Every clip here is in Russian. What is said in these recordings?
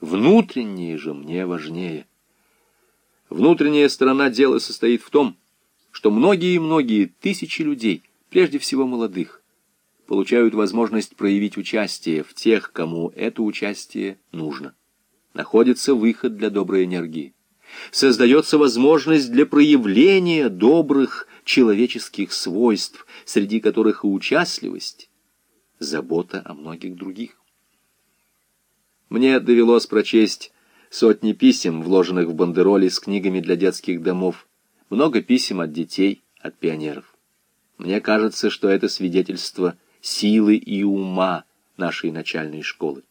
Внутреннее же мне важнее. Внутренняя сторона дела состоит в том, что многие-многие тысячи людей, прежде всего молодых, получают возможность проявить участие в тех, кому это участие нужно. Находится выход для доброй энергии. Создается возможность для проявления добрых человеческих свойств, среди которых и участливость, забота о многих других. Мне довелось прочесть сотни писем, вложенных в бандероли с книгами для детских домов, много писем от детей, от пионеров. Мне кажется, что это свидетельство силы и ума нашей начальной школы.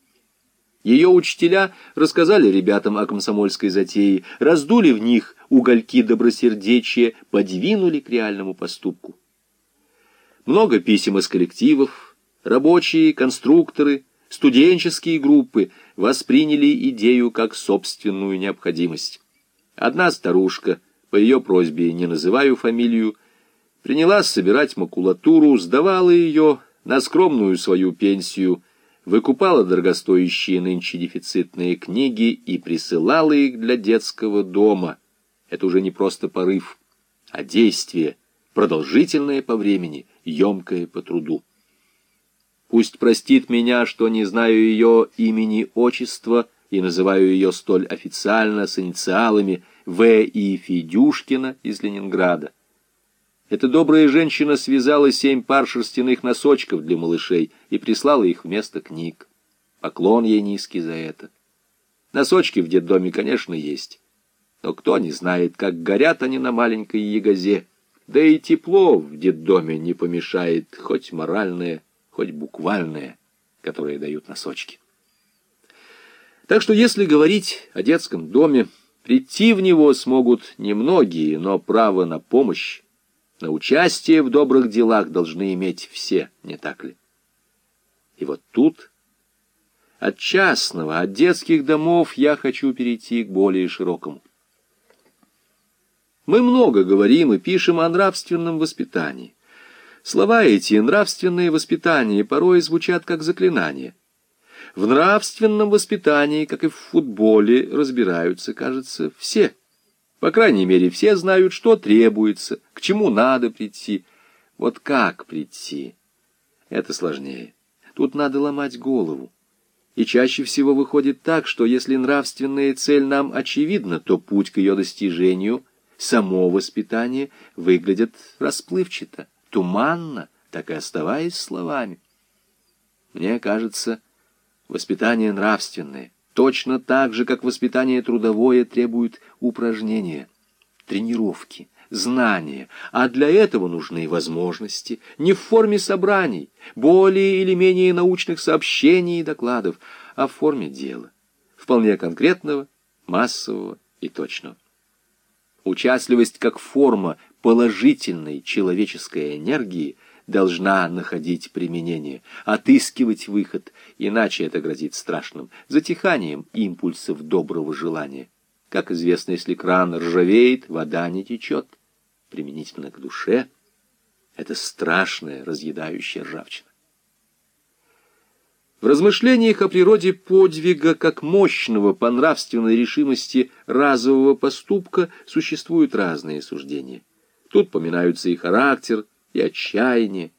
Ее учителя рассказали ребятам о комсомольской затее, раздули в них угольки добросердечия, подвинули к реальному поступку. Много писем из коллективов, рабочие, конструкторы, студенческие группы восприняли идею как собственную необходимость. Одна старушка, по ее просьбе не называю фамилию, принялась собирать макулатуру, сдавала ее, на скромную свою пенсию, выкупала дорогостоящие нынче дефицитные книги и присылала их для детского дома. Это уже не просто порыв, а действие, продолжительное по времени, емкое по труду. Пусть простит меня, что не знаю ее имени, отчества и называю ее столь официально с инициалами В. И. Федюшкина из Ленинграда. Эта добрая женщина связала семь пар шерстяных носочков для малышей и прислала их вместо книг. Поклон ей низкий за это. Носочки в детдоме, конечно, есть. Но кто не знает, как горят они на маленькой ягозе. Да и тепло в детдоме не помешает, хоть моральное, хоть буквальное, которое дают носочки. Так что если говорить о детском доме, прийти в него смогут немногие, но право на помощь на участие в добрых делах должны иметь все, не так ли? И вот тут от частного, от детских домов я хочу перейти к более широкому. Мы много говорим и пишем о нравственном воспитании. Слова эти, нравственное воспитание, порой звучат как заклинание. В нравственном воспитании, как и в футболе, разбираются, кажется, все. По крайней мере, все знают, что требуется, к чему надо прийти. Вот как прийти? Это сложнее. Тут надо ломать голову. И чаще всего выходит так, что если нравственная цель нам очевидна, то путь к ее достижению, само воспитание, выглядит расплывчато, туманно, так и оставаясь словами. Мне кажется, воспитание нравственное — точно так же, как воспитание трудовое требует упражнения, тренировки, знания, а для этого нужны возможности не в форме собраний, более или менее научных сообщений и докладов, а в форме дела, вполне конкретного, массового и точного. Участливость как форма положительной человеческой энергии – должна находить применение, отыскивать выход, иначе это грозит страшным затиханием импульсов доброго желания. Как известно, если кран ржавеет, вода не течет. Применительно к душе — это страшная разъедающая ржавчина. В размышлениях о природе подвига как мощного по нравственной решимости разового поступка существуют разные суждения. Тут поминаются и характер, и отчаяние,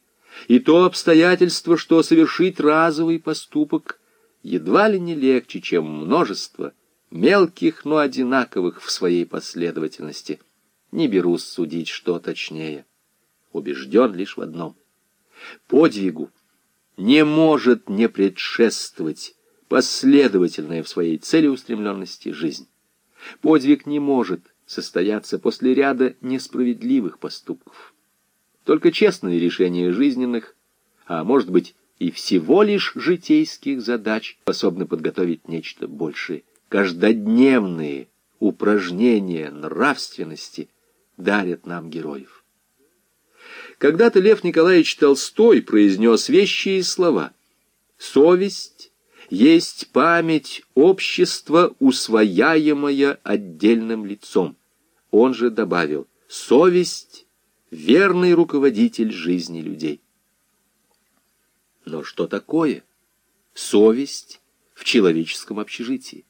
и то обстоятельство, что совершить разовый поступок едва ли не легче, чем множество мелких, но одинаковых в своей последовательности. Не берусь судить, что точнее. Убежден лишь в одном. Подвигу не может не предшествовать последовательная в своей целеустремленности жизнь. Подвиг не может состояться после ряда несправедливых поступков. Только честные решения жизненных, а может быть и всего лишь житейских задач способны подготовить нечто большее. Каждодневные упражнения нравственности дарят нам героев. Когда-то Лев Николаевич Толстой произнес вещие слова «Совесть есть память общества, усвояемая отдельным лицом». Он же добавил «Совесть верный руководитель жизни людей. Но что такое совесть в человеческом общежитии?